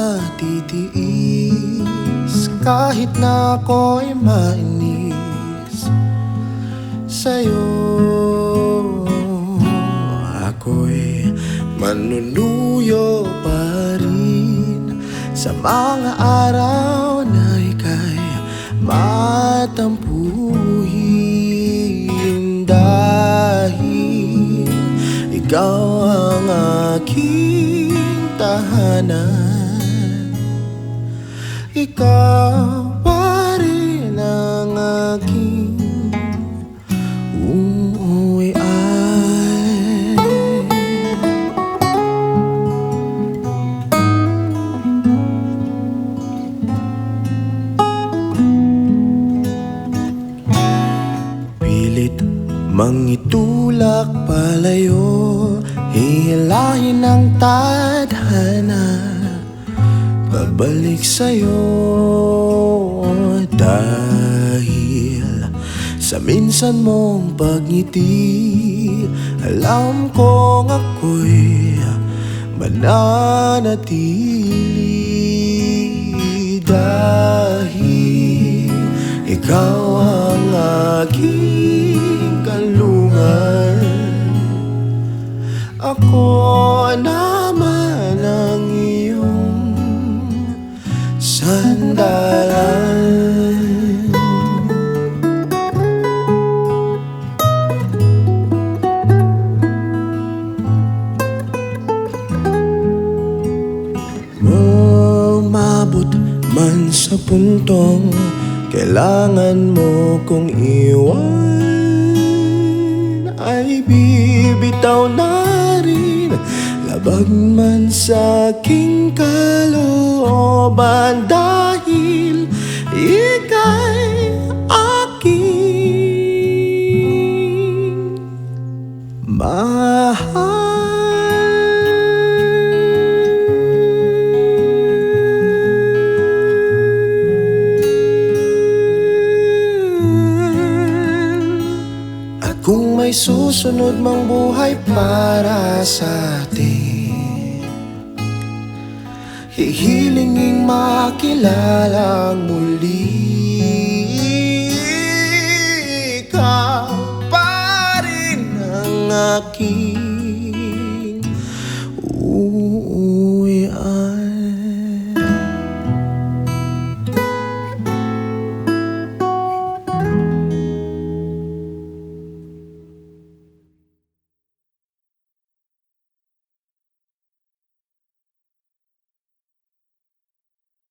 ba matitiis kahit na ako'y mainis sa'yo? Ako'y manunuyo pa rin sa mga araw na ika'y matampuhin dahil ikaw ang aking tahanan Ikaw pa rin ang aking uuwian Pilit mangitulak palayo Hihilahin ang tadhana Babalik sa'yo Dahil sa minsan mong pagngiti Alam kong ako'y mananatili. Dahil ikaw ang aking kalungan Ako man sa puntong Kailangan mo kong iwan. Ay bibitaw na rin Labag man sa aking kalooban Dahil ika'y may susunod mang buhay para sa atin. Hihilingin makilala muli. Ikaw pa rin ang aking